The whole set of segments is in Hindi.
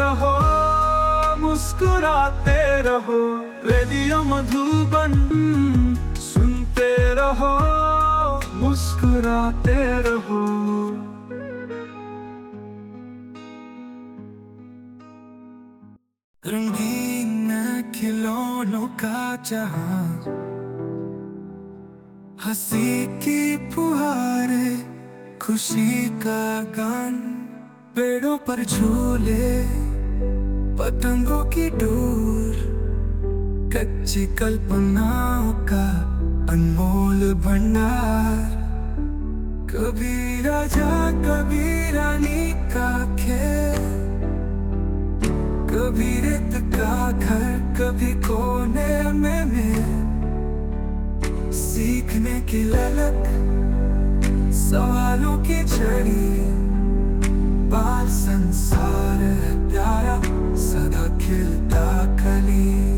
रहो, मुस्कुराते रहो, रेडियो मधुबन सुनते रहो, मुस्कुराते रहो। रंगीन खिलौनों का जहाँ, हँसी की फुहारे, खुशी का गान पेड़ों पर झूले। पतंगों की डोर कच्ची कल्पनाओं का अनमोल भंडार। कभी राजा, कभी रानी का खेल, कभी रेत का घर, कभी कोने में मिल। सीखने की ललक, सवालों की छड़ी, बाल संसार है प्यारा। सदा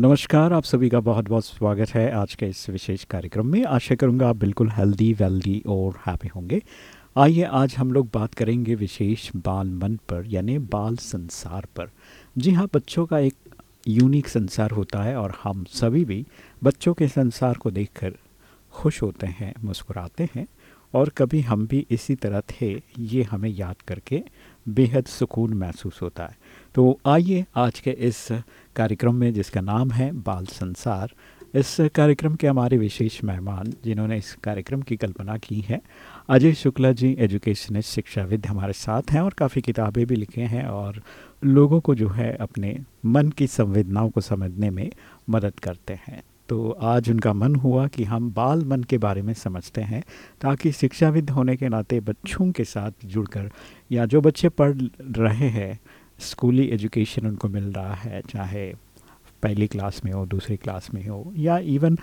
नमस्कार, आप सभी का बहुत बहुत स्वागत है आज के इस विशेष कार्यक्रम में। आशा करूँगा आप बिल्कुल हेल्दी वेल्दी और हैप्पी होंगे। आइए आज हम लोग बात करेंगे विशेष बाल मन पर, यानी बाल संसार पर। जी हाँ बच्चों का एक यूनिक संसार होता है और हम सभी भी बच्चों के संसार को देखकर खुश होते हैं, मुस्कुराते हैं और कभी हम भी इसी तरह थे, ये हमें याद करके बेहद सुकून महसूस होता है। तो आइए आज के इस कार्यक्रम में जिसका नाम है बाल संसार, इस कार्यक्रम के हमारे विशेष मेहमान जिन्होंने इस कार्यक्रम की कल्पना की है, अजय शुक्ला जी एजुकेशनिस्ट शिक्षाविद हमारे साथ हैं और काफ़ी किताबें भी लिखे हैं और लोगों को जो है अपने मन की संवेदनाओं को समझने में मदद करते हैं। तो आज उनका मन हुआ कि हम बाल मन के बारे में समझते हैं ताकि शिक्षाविद होने के नाते बच्चों के साथ जुड़कर या जो बच्चे पढ़ रहे हैं स्कूली एजुकेशन उनको मिल रहा है चाहे पहली क्लास में हो, दूसरी क्लास में हो, या इवन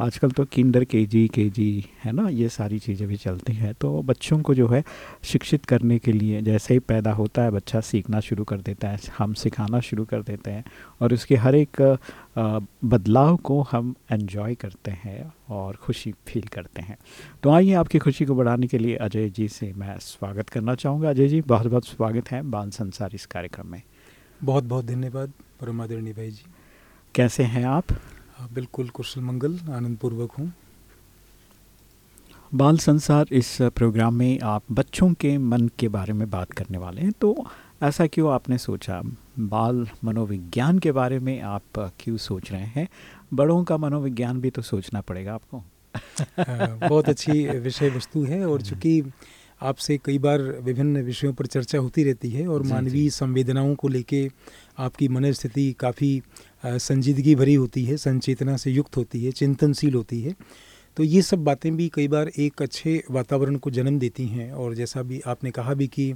आजकल तो किंडर के जी के जी है ना, ये सारी चीज़ें भी चलती हैं। तो बच्चों को जो है शिक्षित करने के लिए जैसे ही पैदा होता है, बच्चा सीखना शुरू कर देता है, हम सिखाना शुरू कर देते हैं और उसके हर एक बदलाव को हम एंजॉय करते हैं और खुशी फील करते हैं। तो आइए आपकी खुशी को बढ़ाने के लिए अजय जी से मैं स्वागत करना चाहूँगा। अजय जी बहुत बहुत स्वागत है बाल संसार इस कार्यक्रम में। बहुत बहुत धन्यवाद परमादरणीय भाई जी। कैसे हैं आप? हाँ, बिल्कुल कुशल मंगल आनंद पूर्वक हूँ। बाल संसार इस प्रोग्राम में आप बच्चों के मन के बारे में बात करने वाले हैं तो ऐसा क्यों आपने सोचा? बाल मनोविज्ञान के बारे में आप क्यों सोच रहे हैं? बड़ों का मनोविज्ञान भी तो सोचना पड़ेगा आपको। हाँ, बहुत अच्छी विषय वस्तु है और चूँकि आपसे कई बार विभिन्न विषयों पर चर्चा होती रहती है और। मानवीय संवेदनाओं को लेके आपकी मनस्थिति काफ़ी संजीदगी भरी होती है संचेतना से युक्त होती है चिंतनशील होती है। तो ये सब बातें भी कई बार एक अच्छे वातावरण को जन्म देती हैं और जैसा भी आपने कहा भी कि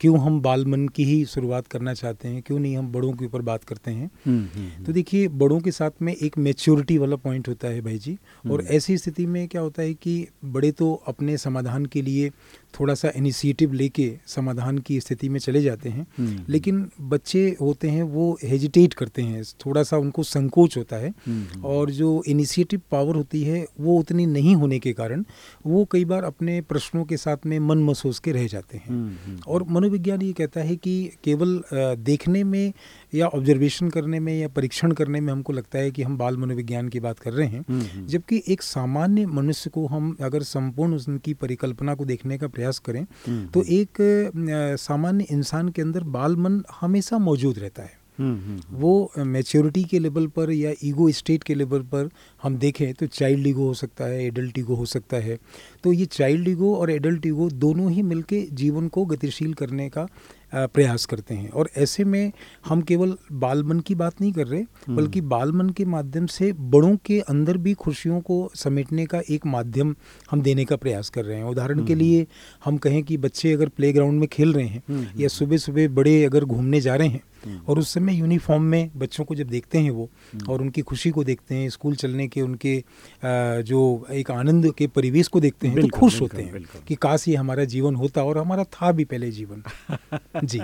क्यों हम बाल मन की ही शुरुआत करना चाहते हैं क्यों नहीं हम बड़ों के ऊपर बात करते हैं। तो देखिए बड़ों के साथ में एक मेच्योरिटी वाला पॉइंट होता है भाई जी। और हम्म। ऐसी स्थिति में क्या होता है कि बड़े तो अपने समाधान के लिए थोड़ा सा इनिशिएटिव लेके समाधान की स्थिति में चले जाते हैं। हम्म, लेकिन बच्चे होते हैं वो हेजिटेट करते हैं। थोड़ा सा उनको संकोच होता है हम्म, और जो इनिशिएटिव पावर होती है वो उतनी नहीं होने के कारण वो कई बार अपने प्रश्नों के साथ में मन महसूस के रह जाते हैं। हम्म, हम्म, और मनोविज्ञान ये कहता है कि केवल देखने में या ऑब्जर्वेशन करने में या परीक्षण करने में हमको लगता है कि हम बाल मनोविज्ञान की बात कर रहे हैं। हम्म, हम्म, जबकि एक सामान्य मनुष्य को हम अगर संपूर्ण उनकी परिकल्पना को देखने का प्रयास करें हम्म, तो एक सामान्य इंसान के अंदर बाल मन हमेशा मौजूद रहता है। वो मेच्योरिटी के लेवल पर या ईगो स्टेट के लेवल पर हम देखें तो चाइल्ड ईगो हो सकता है एडल्ट ईगो हो सकता है। तो ये चाइल्ड ईगो और एडल्ट ईगो दोनों ही मिलके जीवन को गतिशील करने का प्रयास करते हैं और ऐसे में हम केवल बाल मन की बात नहीं कर रहे हम्म। बल्कि बाल मन के माध्यम से बड़ों के अंदर भी खुशियों को समेटने का एक माध्यम हम देने का प्रयास कर रहे हैं उदाहरण के हम्म। लिए हम कहें कि बच्चे अगर प्लेग्राउंड में खेल रहे हैं हम्म, या सुबह सुबह बड़े अगर घूमने जा रहे हैं और उस समय यूनिफॉर्म में बच्चों को जब देखते हैं वो और उनकी खुशी को देखते हैं स्कूल चलने के उनके जो एक आनंद के परिवेश को देखते हैं तो खुश होते हैं कि काश ये हमारा जीवन होता और हमारा था भी पहले जीवन। जी।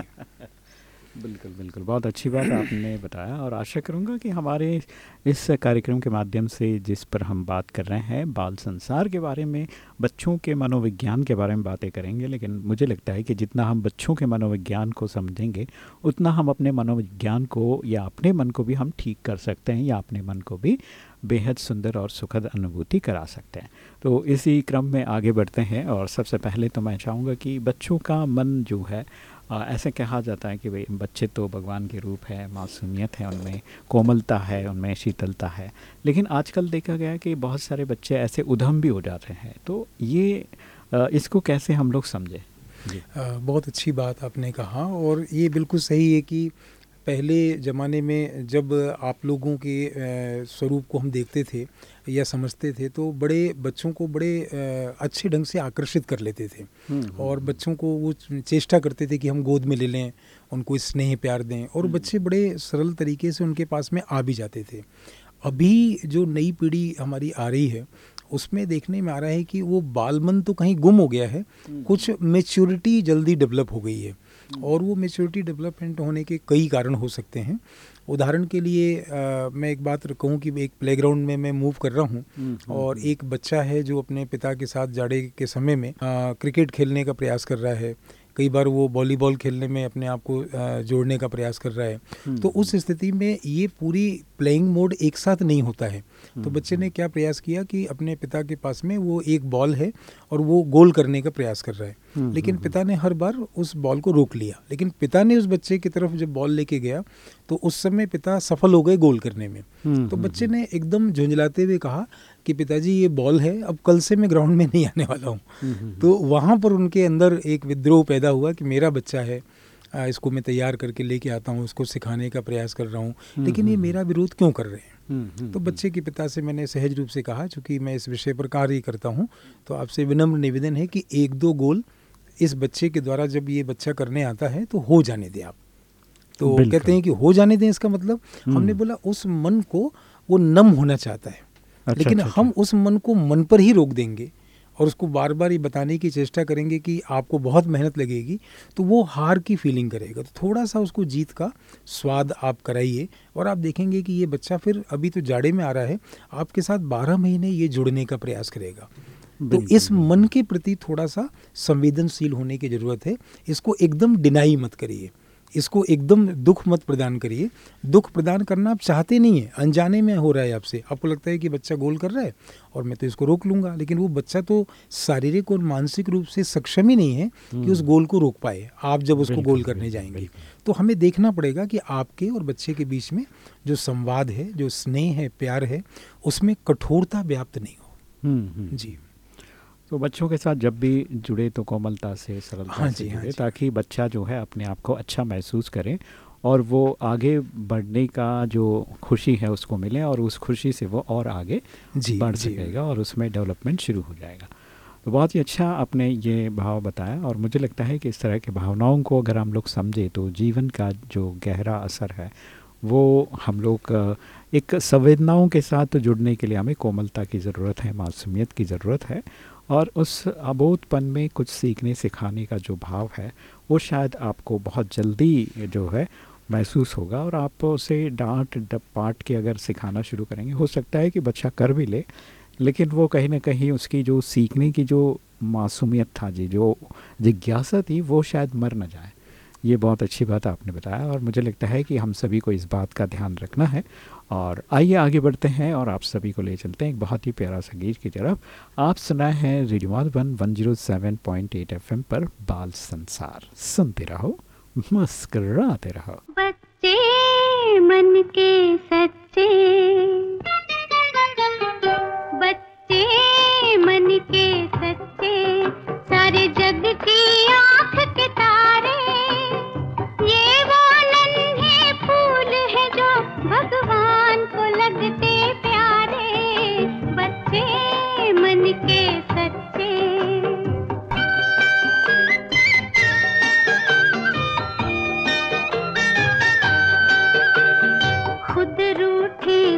बिल्कुल बिल्कुल। बहुत अच्छी बात आपने बताया और आशा करूँगा कि हमारे इस कार्यक्रम के माध्यम से जिस पर हम बात कर रहे हैं, बाल संसार के बारे में, बच्चों के मनोविज्ञान के बारे में बातें करेंगे, लेकिन मुझे लगता है कि जितना हम बच्चों के मनोविज्ञान को समझेंगे, उतना हम अपने मनोविज्ञान को या अपने मन को भी हम ठीक कर सकते हैं या अपने मन को भी बेहद सुंदर और सुखद अनुभूति करा सकते हैं। तो इसी क्रम में आगे बढ़ते हैं और सबसे पहले तो मैं चाहूँगा कि बच्चों का मन जो है ऐसे कहा जाता है कि भाई, बच्चे तो भगवान के रूप है, मासूमियत है उनमें, कोमलता है, उनमें शीतलता है। लेकिन आजकल देखा गया कि बहुत सारे बच्चे ऐसे उधम भी हो जाते हैं। तो ये इसको कैसे हम लोग समझें? बहुत अच्छी बात आपने कहा और ये बिल्कुल सही है कि पहले ज़माने में जब आप लोगों के स्वरूप को हम देखते थे या समझते थे तो बड़े बच्चों को बड़े अच्छे ढंग से आकर्षित कर लेते थे। हम्म, हम्म, और हम्म। बच्चों को वो चेष्टा करते थे कि हम गोद में ले लें उनको स्नेह प्यार दें। और बच्चे बड़े सरल तरीके से उनके पास में आ भी जाते थे। अभी जो नई पीढ़ी हमारी आ रही है उसमें देखने में आ रहा है कि वो बालमन तो कहीं गुम हो गया है कुछ मेच्योरिटी जल्दी डेवलप हो गई है। और वो मेच्योरिटी डेवलपमेंट होने के कई कारण हो सकते हैं उदाहरण के लिए आ, मैं एक बात कहूँ कि एक प्लेग्राउंड में मैं मूव कर रहा हूँ हम्म, हम्म, और हम्म। एक बच्चा है जो अपने पिता के साथ जाड़े के समय में आ, क्रिकेट खेलने का प्रयास कर रहा है कई बार वो वॉलीबॉल खेलने में अपने आप को जोड़ने का प्रयास कर रहा है। तो उस स्थिति में ये पूरी प्लेइंग मोड एक साथ नहीं होता है। तो बच्चे ने क्या प्रयास किया कि अपने पिता के पास में वो एक बॉल है और वो गोल करने का प्रयास कर रहा है। हम्म, लेकिन हम्म, पिता ने हर बार उस बॉल को रोक लिया। लेकिन पिता ने उस बच्चे की तरफ़ जब बॉल लेके गया तो उस समय पिता सफल हो गए गोल करने में। हम्म, तो बच्चे ने एकदम झुंझलाते हुए कहा कि पिताजी ये बॉल है अब कल से मैं ग्राउंड में नहीं आने वाला हूँ। तो वहाँ पर उनके अंदर एक विद्रोह पैदा हुआ कि मेरा बच्चा है इसको मैं तैयार करके लेके आता हूँ उसको सिखाने का प्रयास कर रहा हूँ। लेकिन ये मेरा विरोध क्यों कर रहे हैं? हम्म, हम्म, तो हम्म। बच्चे के पिता से मैंने सहज रूप से कहा चूँकि मैं इस विषय पर कार्य करता हूँ तो आपसे विनम्र निवेदन है कि एक दो गोल इस बच्चे के द्वारा जब ये बच्चा करने आता है तो हो जाने दें आप। तो कहते हैं कि हो जाने दें इसका मतलब? हमने बोला उस मन को वो नम होना चाहता है। अच्छा, लेकिन अच्छा, हम अच्छा। उस मन को मन पर ही रोक देंगे और उसको बार बार ये बताने की चेष्टा करेंगे कि आपको बहुत मेहनत लगेगी तो वो हार की फीलिंग करेगा। तो थोड़ा सा उसको जीत का स्वाद आप कराइए और आप देखेंगे कि ये बच्चा फिर अभी तो जाड़े में आ रहा है आपके साथ बारह महीने ये जुड़ने का प्रयास करेगा। तो इस मन के प्रति थोड़ा सा संवेदनशील होने की ज़रूरत है इसको एकदम डिनाई मत करिए। इसको एकदम दुख मत प्रदान करिए। दुख प्रदान करना आप चाहते नहीं है। अनजाने में हो रहा है आपसे। आपको लगता है कि बच्चा गोल कर रहा है और मैं तो इसको रोक लूँगा लेकिन वो बच्चा तो शारीरिक और मानसिक रूप से सक्षम ही नहीं है कि उस हम्म। गोल को रोक पाए। आप जब उसको गोल करने जाएँगे। तो हमें देखना पड़ेगा कि आपके और बच्चे के बीच में जो संवाद है जो स्नेह है प्यार है उसमें कठोरता व्याप्त नहीं हो। हम्म, हम्म। जी। तो बच्चों के साथ जब भी जुड़े तो कोमलता से सरलता हाँ से हाँ जुड़े हाँ ताकि बच्चा जो है अपने आप को अच्छा महसूस करे और वो आगे बढ़ने का जो खुशी है उसको मिले और उस खुशी से वो और आगे जी, बढ़ जी, सकेगा और उसमें डेवलपमेंट शुरू हो जाएगा। तो बहुत ही अच्छा आपने ये भाव बताया और मुझे लगता है कि इस तरह की भावनाओं को अगर हम लोग समझे तो जीवन का जो गहरा असर है वो हम लोग एक संवेदनाओं के साथ जुड़ने के लिए हमें कोमलता की ज़रूरत है मासूमियत की ज़रूरत है और उस अबोधपन में कुछ सीखने, सिखाने का जो भाव है, वो शायद आपको बहुत जल्दी जो है महसूस होगा और आप उसे डांट डपाट के अगर सिखाना शुरू करेंगे, हो सकता है कि बच्चा कर भी ले, लेकिन वो कहीं ना कहीं उसकी जो सीखने की जो मासूमियत था जी, जो जिज्ञासा थी, वो शायद मर ना जाए। ये बहुत अच्छी बात आपने बताया और मुझे लगता है कि हम सभी को इस बात का ध्यान रखना है। और आइए आगे बढ़ते हैं और आप सभी को ले चलते हैं एक बहुत ही प्यारा संगीत की तरफ़। आप सुनाए हैं radio one one zero seven point eight FM M पर बाल संसार। सुनते रहो, मुस्कराते रहो। बच्चे, मन के सच्चे। बच्चे, मन के सच्चे। सारे जग की आँख किताब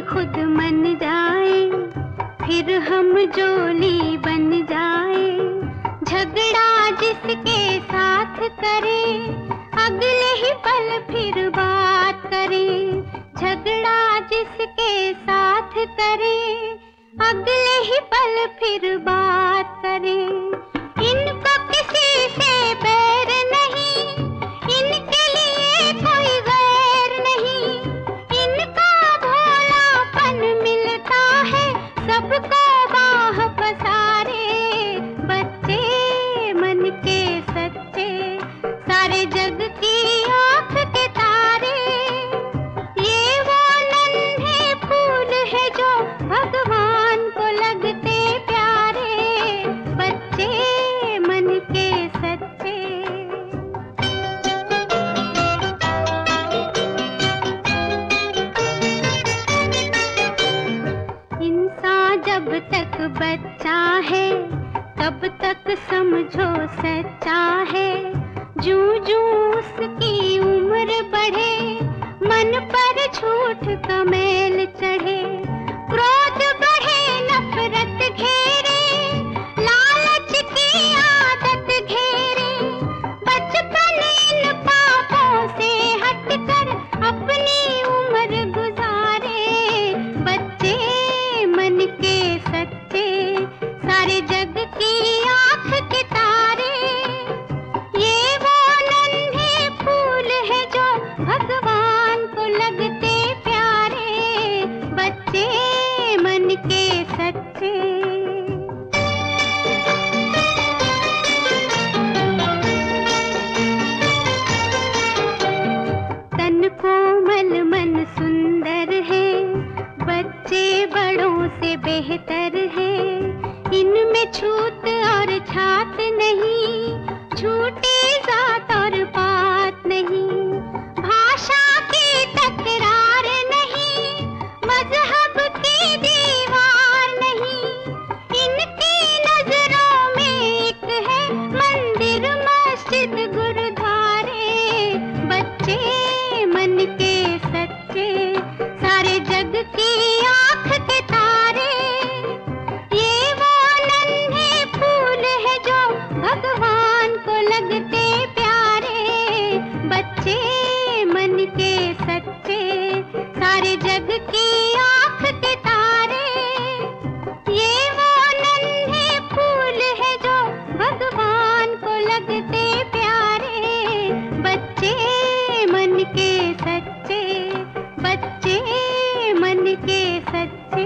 खुद मन जाए, फिर हम जोली बन जाए। झगड़ा जिसके साथ करे, अगले ही पल फिर बात करे। झगड़ा जिसके साथ करे, अगले ही पल फिर बात करे। इन समझो सच्चा है जू जू उसकी उम्र बढ़े मन पर झूठ का मैल लगते प्यारे, बच्चे मन के सच्चे, बच्चे मन के सच्चे।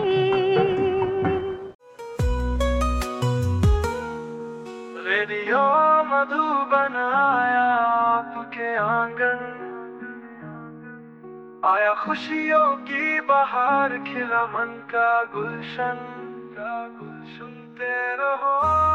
रेडियो मधुबन आया आपके आँगन। आया खुशियों की बहार, खिला मन का गुलशन। का गुल सुनते रहो।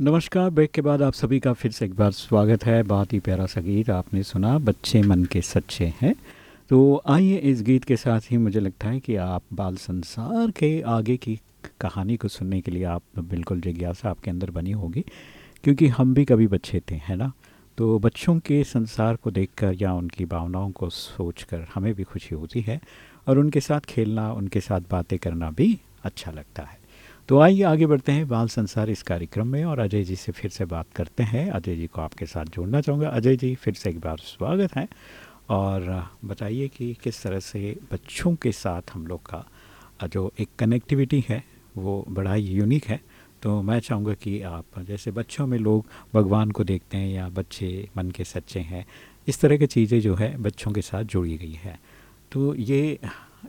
नमस्कार, ब्रेक के बाद आप सभी का फिर से एक बार स्वागत है। बहुत ही प्यारा सा गीत आपने सुना, बच्चे मन के सच्चे हैं। तो आइए इस गीत के साथ ही मुझे लगता है कि आप बाल संसार के आगे की कहानी को सुनने के लिए आप बिल्कुल जिज्ञासा आपके अंदर बनी होगी, क्योंकि हम भी कभी बच्चे थे, है ना? तो बच्चों के संसार को देखकर या उनकी भावनाओं को सोचकर हमें भी खुशी होती है और उनके साथ खेलना, उनके साथ बातें करना भी अच्छा लगता है। तो आइए आगे बढ़ते हैं बाल संसार इस कार्यक्रम में और अजय जी से फिर से बात करते हैं। अजय जी को आपके साथ जोड़ना चाहूँगा। अजय जी, फिर से एक बार स्वागत है और बताइए कि किस तरह से बच्चों के साथ हम लोग का जो एक कनेक्टिविटी है वो बड़ा ही यूनिक है। तो मैं चाहूँगा कि आप जैसे बच्चों में लोग भगवान को देखते हैं या बच्चे मन के सच्चे हैं, इस तरह की चीज़ें जो है बच्चों के साथ जुड़ी गई है। तो ये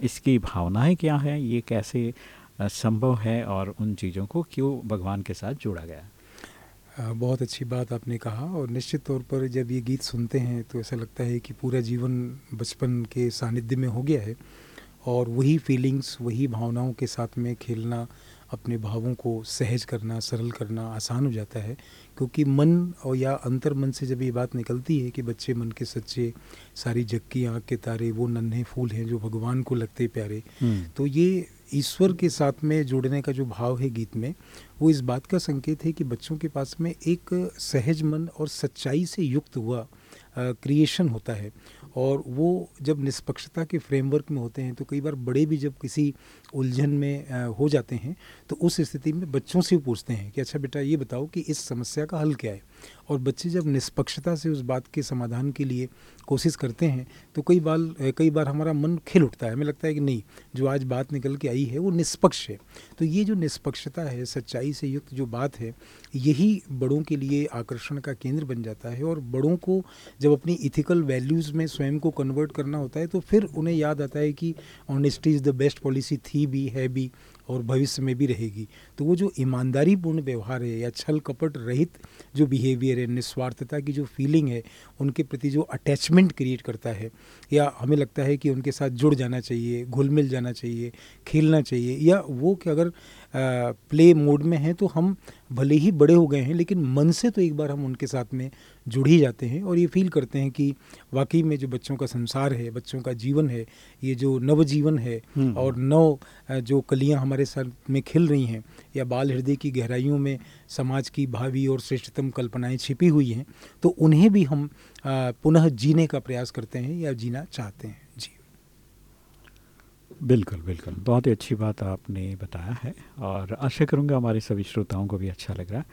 इसकी भावनाएँ क्या है? ये कैसे संभव है और उन चीज़ों को क्यों भगवान के साथ जोड़ा गया? बहुत अच्छी बात आपने कहा और निश्चित तौर पर जब ये गीत सुनते हैं तो ऐसा लगता है कि पूरा जीवन बचपन के सानिध्य में हो गया है। और वही फीलिंग्स वही भावनाओं के साथ में खेलना अपने भावों को सहज करना सरल करना आसान हो जाता है क्योंकि मन और या अंतर मन से जब ये बात निकलती है कि बच्चे मन के सच्चे सारी जग की आँख के तारे वो नन्हे फूल हैं जो भगवान को लगते प्यारे हम्म। तो ये ईश्वर के साथ में जोड़ने का जो भाव है गीत में वो इस बात का संकेत है कि बच्चों के पास में एक सहज मन और सच्चाई से युक्त हुआ क्रिएशन होता है। और वो जब निष्पक्षता के फ्रेमवर्क में होते हैं तो कई बार बड़े भी जब किसी उलझन में हो जाते हैं तो उस स्थिति में बच्चों से पूछते हैं कि अच्छा बेटा, ये बताओ कि इस समस्या का हल क्या है? और बच्चे जब निष्पक्षता से उस बात के समाधान के लिए कोशिश करते हैं तो कई बार कई बार हमारा मन खिल उठता है। हमें लगता है कि नहीं, जो आज बात निकल के आई है, वो निष्पक्ष है। तो ये जो निष्पक्षता है, सच्चाई से युक्त जो बात है, यही बड़ों के लिए आकर्षण का केंद्र बन जाता है। और बड़ों को जब अपनी इथिकल वैल्यूज़ में स्वयं को कन्वर्ट करना होता है तो फिर उन्हें याद आता है कि honesty is the best policy थी भी, है भी। और भविष्य में भी रहेगी। तो वो जो ईमानदारी पूर्ण व्यवहार है या छल कपट रहित जो बिहेवियर है, निस्वार्थता की जो फीलिंग है, उनके प्रति जो अटैचमेंट क्रिएट करता है, या हमें लगता है कि उनके साथ जुड़ जाना चाहिए घुल मिल जाना चाहिए, खेलना चाहिए, या वो कि अगर प्ले मोड में हैं तो हम भले ही बड़े हो गए हैं लेकिन मन से तो एक बार हम उनके साथ में जुड़ ही जाते हैं और ये फील करते हैं कि वाकई में जो बच्चों का संसार है बच्चों का जीवन है ये जो नव जीवन है हम्म। और नव जो कलियाँ हमारे साथ में खिल रही हैं या बाल हृदय की गहराइयों में समाज की भावी और श्रेष्ठतम कल्पनाएँ छिपी हुई हैं तो उन्हें भी हम पुनः जीने का प्रयास करते हैं या जीना चाहते हैं बिल्कुल बिल्कुल। बहुत ही अच्छी बात आपने बताया है और आशा करूँगा हमारे सभी श्रोताओं को भी अच्छा लग रहा है।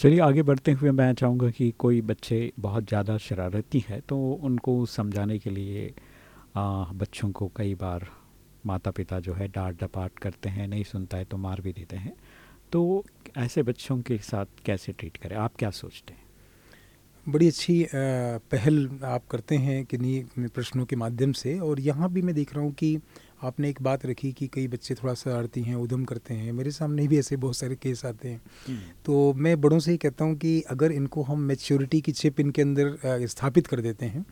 चलिए आगे बढ़ते हुए मैं चाहूँगा कि कोई बच्चे बहुत ज़्यादा शरारती है तो उनको समझाने के लिए आ, बच्चों को कई बार माता पिता जो है डांट डपाट करते हैं नहीं सुनता है तो मार भी देते हैं। तो ऐसे बच्चों के साथ कैसे ट्रीट करें? आप क्या सोचते हैं? बड़ी अच्छी पहल आप करते हैं किन्हीं प्रश्नों के माध्यम से और यहाँ भी मैं देख रहा हूँ कि आपने एक बात रखी कि कई बच्चे थोड़ा सा आरती हैं उधम करते हैं मेरे सामने भी ऐसे बहुत सारे केस आते हैं हम्म। तो मैं बड़ों से ही कहता हूँ कि अगर इनको हम मेच्योरिटी की छिप इनके अंदर स्थापित कर देते हैं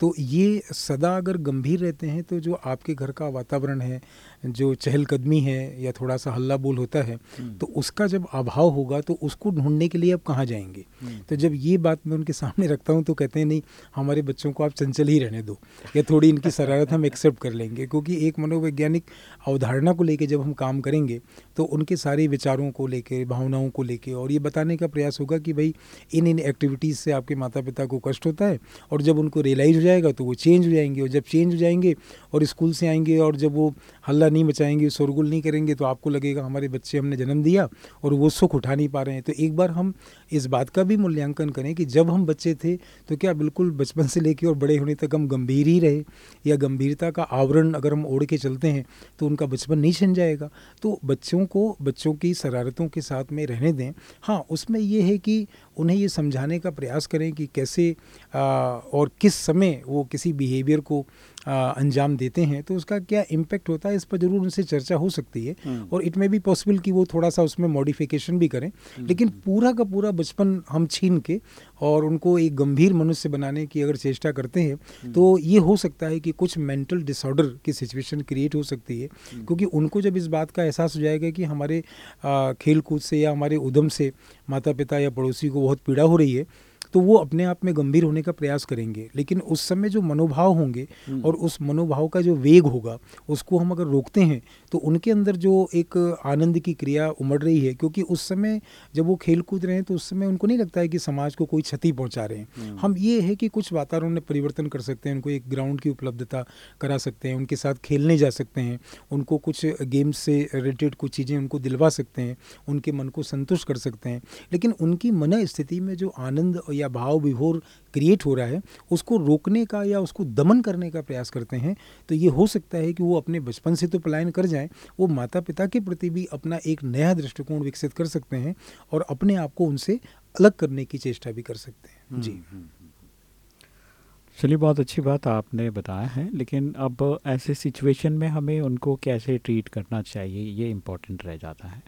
तो ये सदा अगर गंभीर रहते हैं तो जो आपके घर का वातावरण है जो चहलकदमी है या थोड़ा सा हल्ला बोल होता है हम्म। तो उसका जब अभाव होगा तो उसको ढूँढने के लिए अब कहाँ जाएँगे हम्म। तो जब ये बात मैं उनके सामने रखता हूँ तो कहते हैं नहीं हमारे बच्चों को आप चंचल ही रहने दो या थोड़ी इनकी शरारत हम एक्सेप्ट कर लेंगे क्योंकि एक मनोवैज्ञानिक अवधारणा को लेकर जब हम काम करेंगे तो उनके सारे विचारों को लेकर भावनाओं को लेकर और ये बताने का प्रयास होगा कि भाई इन इन एक्टिविटीज़ से आपके माता पिता को कष्ट होता है और जब उनको रियलाइज़ हो जाएगा तो वो चेंज हो जाएँगे और जब चेंज हो जाएँगे और स्कूल से आएँगे और जब वो हल्ला नहीं मचाएँगे, शोरगुल नहीं करेंगे तो आपको लगेगा हमारे बच्चे हमने जन्म दिया और वो सुख उठा नहीं पा रहे हैं। तो एक बार हम इस बात का भी मूल्यांकन करें कि जब हम बच्चे थे तो क्या बिल्कुल बचपन से लेकर और बड़े होने तक हम गंभीर ही रहे? या गंभीरता का आवरण अगर हम ओढ़ के चलते हैं तो उनका बचपन नहीं छिन जाएगा। तो बच्चों को, बच्चों की शरारतों के साथ में रहने दें। हाँ उसमें यह है कि उन्हें ये समझाने का प्रयास करें कि कैसे आ, और किस समय वो किसी बिहेवियर को अंजाम देते हैं तो उसका क्या इम्पैक्ट होता है इस पर ज़रूर उनसे चर्चा हो सकती है। हम्म। और इट मे बी पॉसिबल कि वो थोड़ा सा उसमें मॉडिफिकेशन भी करें। हम्म, लेकिन हम्म। पूरा का पूरा बचपन हम छीन के और उनको एक गंभीर मनुष्य बनाने की अगर चेष्टा करते हैं तो ये हो सकता है कि कुछ मेंटल डिसऑर्डर की सिचुएशन क्रिएट हो सकती है। क्योंकि उनको जब इस बात का एहसास हो जाएगा कि हमारे खेल कूद से या हमारे उद्यम से माता पिता या पड़ोसी को बहुत पीड़ा हो रही है। तो वो अपने आप में गंभीर होने का प्रयास करेंगे लेकिन उस समय जो मनोभाव होंगे हम्म। और उस मनोभाव का जो वेग होगा उसको हम अगर रोकते हैं तो उनके अंदर जो एक आनंद की क्रिया उमड़ रही है क्योंकि उस समय जब वो खेल कूद रहे हैं तो उस समय उनको नहीं लगता है कि समाज को कोई क्षति पहुँचा रहे हैं हम्म। हम ये है कि कुछ वातावरण में परिवर्तन कर सकते हैं उनको एक ग्राउंड की उपलब्धता करा सकते हैं उनके साथ खेलने जा सकते हैं उनको कुछ गेम्स से रिलेटेड कुछ चीज़ें उनको दिलवा सकते हैं उनके मन को संतुष्ट कर सकते हैं लेकिन उनकी मन स्थिति में जो आनंद या भाव विभोर क्रिएट हो रहा है उसको रोकने का या उसको दमन करने का प्रयास करते हैं तो ये हो सकता है कि वो अपने बचपन से तो पलायन कर जाएँ वो माता पिता के प्रति भी अपना एक नया दृष्टिकोण विकसित कर सकते हैं और अपने आप को उनसे अलग करने की चेष्टा भी कर सकते हैं। हम्म, जी। हम्म, हम्म, चलिए बहुत अच्छी बात आपने बताया है लेकिन अब ऐसे सिचुएशन में हमें उनको कैसे ट्रीट करना चाहिए ये इम्पोर्टेंट रह जाता है।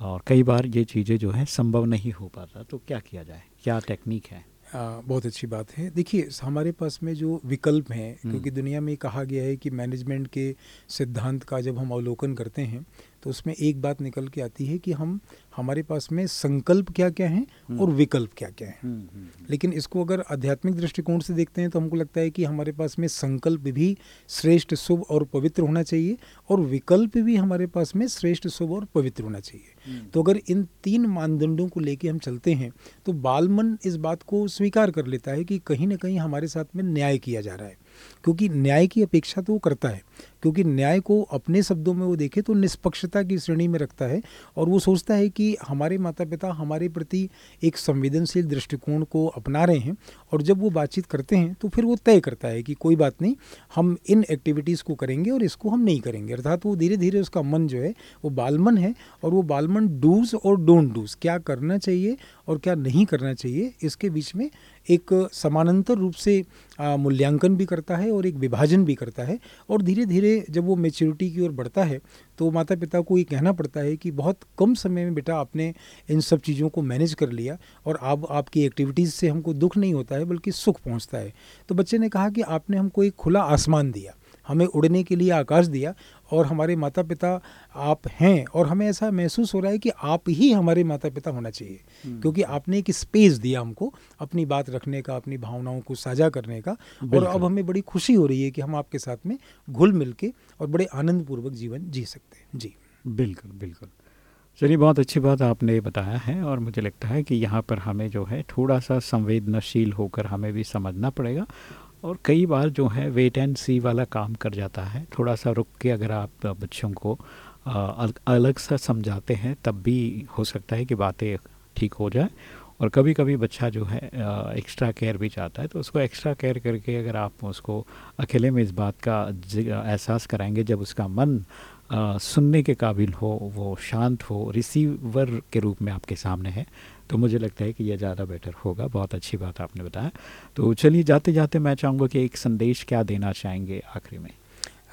और कई बार ये चीज़ें जो है संभव नहीं हो पाता तो क्या किया जाए? क्या टेक्निक है? आ, बहुत अच्छी बात है। देखिए हमारे पास में जो विकल्प हैं हम्म। क्योंकि दुनिया में कहा गया है कि मैनेजमेंट के सिद्धांत का जब हम अवलोकन करते हैं तो उसमें एक बात निकल के आती है कि हम हमारे पास में संकल्प क्या क्या हैं हम्म। और विकल्प क्या क्या हैं लेकिन इसको अगर आध्यात्मिक दृष्टिकोण से देखते हैं तो हमको लगता है कि हमारे पास में संकल्प भी श्रेष्ठ शुभ और पवित्र होना चाहिए और विकल्प भी हमारे पास में श्रेष्ठ शुभ और पवित्र होना चाहिए। तो अगर इन तीन मानदंडों को लेके हम चलते हैं तो बालमन इस बात को स्वीकार कर लेता है कि कहीं ना कहीं हमारे साथ में न्याय किया जा रहा है। क्योंकि न्याय की अपेक्षा तो वो करता है। क्योंकि न्याय को अपने शब्दों में वो देखे तो निष्पक्षता की श्रेणी में रखता है और वो सोचता है कि हमारे माता पिता हमारे प्रति एक संवेदनशील दृष्टिकोण को अपना रहे हैं और जब वो बातचीत करते हैं तो फिर वो तय करता है कि कोई बात नहीं, हम इन एक्टिविटीज़ को करेंगे और इसको हम नहीं करेंगे। अर्थात वो धीरे धीरे उसका मन जो है, वो बालमन है और वो बालमन डूज और डोंट डूज, क्या करना चाहिए और क्या नहीं करना चाहिए, इसके बीच में एक समानांतर रूप से मूल्यांकन भी करता है और एक विभाजन भी करता है और धीरे धीरे जब वो मेच्योरिटी की ओर बढ़ता है तो माता पिता को ये कहना पड़ता है कि बहुत कम समय में बेटा आपने इन सब चीज़ों को मैनेज कर लिया और अब आप, आपकी एक्टिविटीज़ से हमको दुख नहीं होता है बल्कि सुख पहुँचता है। तो बच्चे ने कहा कि आपने हमको एक खुला आसमान दिया। हमें उड़ने के लिए आकाश दिया और हमारे माता पिता आप हैं और हमें ऐसा महसूस हो रहा है कि आप ही हमारे माता पिता होना चाहिए। क्योंकि आपने एक स्पेस दिया हमको अपनी बात रखने का अपनी भावनाओं को साझा करने का और अब हमें बड़ी खुशी हो रही है कि हम आपके साथ में घुल मिल के और बड़े आनंदपूर्वक जीवन जी सकते हैं। जी। बिल्कुल बिल्कुल। चलिए बहुत अच्छी बात आपने बताया है और मुझे लगता है कि यहाँ पर हमें जो है थोड़ा सा संवेदनशील होकर हमें भी समझना पड़ेगा और कई बार जो है वेट एंड सी वाला काम कर जाता है। थोड़ा सा रुक के अगर आप बच्चों को अलग सा समझाते हैं, तब भी हो सकता है कि बातें ठीक हो जाए। और कभी कभी बच्चा जो है एक्स्ट्रा केयर भी चाहता है तो उसको एक्स्ट्रा केयर करके अगर आप उसको अकेले में इस बात का एहसास कराएँगे, जब उसका मन अ, सुनने के काबिल हो वो शांत हो रिसीवर के रूप में आपके सामने है तो मुझे लगता है कि यह ज़्यादा बेटर होगा। बहुत अच्छी बात आपने बताया। तो चलिए जाते जाते मैं चाहूँगा कि एक संदेश क्या देना चाहेंगे आखिरी में?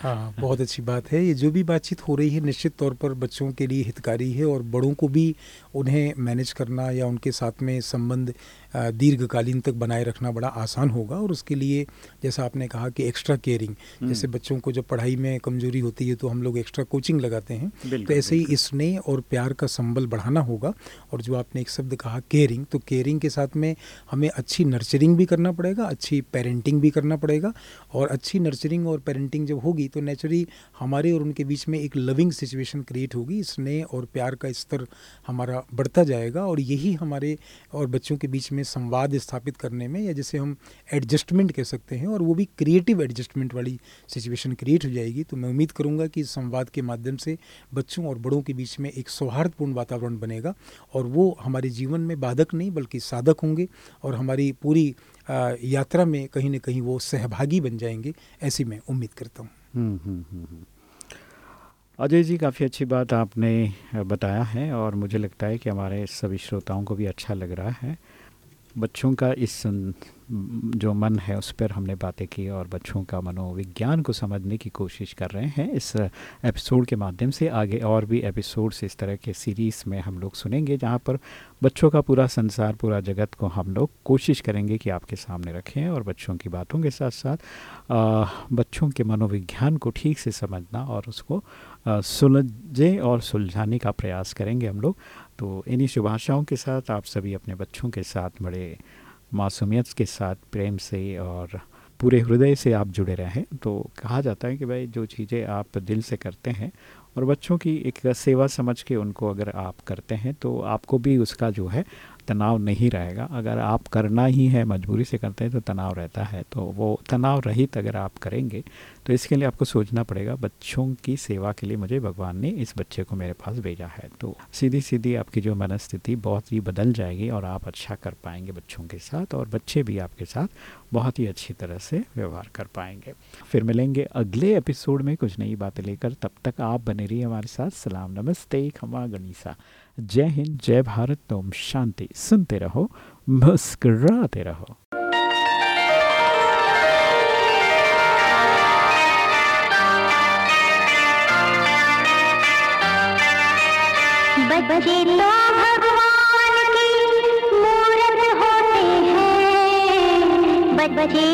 हाँ बहुत अच्छी बात है। ये जो भी बातचीत हो रही है निश्चित तौर पर बच्चों के लिए हितकारी है और बड़ों को भी उन्हें मैनेज करना या उनके साथ में संबंध दीर्घकालीन तक बनाए रखना बड़ा आसान होगा और उसके लिए जैसा आपने कहा कि एक्स्ट्रा केयरिंग जैसे बच्चों को जब पढ़ाई में कमज़ोरी होती है तो हम लोग एक्स्ट्रा कोचिंग लगाते हैं तो ऐसे ही स्नेह और प्यार का संबल बढ़ाना होगा और जो आपने एक शब्द कहा केयरिंग तो केयरिंग के साथ में हमें अच्छी नर्चरिंग भी करना पड़ेगा अच्छी पेरेंटिंग भी करना पड़ेगा और अच्छी नर्चरिंग और पेरेंटिंग जब होगी तो नेचुरली हमारे और उनके बीच में एक लविंग सिचुएशन क्रिएट होगी स्नेह और प्यार का स्तर हमारा बढ़ता जाएगा और यही हमारे और बच्चों के बीच में संवाद स्थापित करने में या जिसे हम एडजस्टमेंट कह सकते हैं और वो भी क्रिएटिव एडजस्टमेंट वाली सिचुएशन क्रिएट हो जाएगी। तो मैं उम्मीद करूँगा कि इस संवाद के माध्यम से बच्चों और बड़ों के बीच में एक सौहार्दपूर्ण वातावरण बनेगा और वो हमारे जीवन में बाधक नहीं बल्कि साधक होंगे और हमारी पूरी यात्रा में कहीं ना कहीं वो सहभागी बन जाएँगे ऐसी मैं उम्मीद करता हूँ। हम्म, हम्म, हम्म। अजय जी काफ़ी अच्छी बात आपने बताया है और मुझे लगता है कि हमारे सभी श्रोताओं को भी अच्छा लग रहा है। बच्चों का इस जो मन है उस पर हमने बातें की और बच्चों का मनोविज्ञान को समझने की कोशिश कर रहे हैं। इस एपिसोड के माध्यम से आगे और भी एपिसोड्स इस तरह के सीरीज़ में हम लोग सुनेंगे, जहाँ पर बच्चों का पूरा संसार, पूरा जगत को हम लोग कोशिश करेंगे कि आपके सामने रखें और बच्चों की बातों के साथ साथ बच्चों के मनोविज्ञान को ठीक से समझना और उसको सुलझे और सुलझाने का प्रयास करेंगे हम लोग। तो इन्हीं शुभ आशाओं के साथ आप सभी अपने बच्चों के साथ, बड़े मासूमियत के साथ, प्रेम से और पूरे हृदय से आप जुड़े रहें। तो कहा जाता है कि भाई, जो चीज़ें आप दिल से करते हैं और बच्चों की एक सेवा समझ के उनको अगर आप करते हैं तो आपको भी उसका जो है तनाव नहीं रहेगा। अगर आप करना ही है, मजबूरी से करते हैं तो तनाव रहता है। तो वो तनाव रहित अगर आप करेंगे तो इसके लिए आपको सोचना पड़ेगा, बच्चों की सेवा के लिए मुझे भगवान ने इस बच्चे को मेरे पास भेजा है। तो सीधी सीधी आपकी जो मनस्थिति बहुत ही बदल जाएगी और आप अच्छा कर पाएँगे बच्चों के साथ और बच्चे भी आपके साथ बहुत ही अच्छी तरह से व्यवहार कर पाएँगे। फिर मिलेंगे अगले एपिसोड में कुछ नई बातें लेकर। तब तक आप बने रहिए हमारे साथ। सलाम, नमस्ते, खमा गणिसा जय हिंद, जय भारत, ओम शांति। सुनते रहो, मुस्कुराते रहो। बन बच्चे तो भगवान की मूरत होते हैं। बच्चे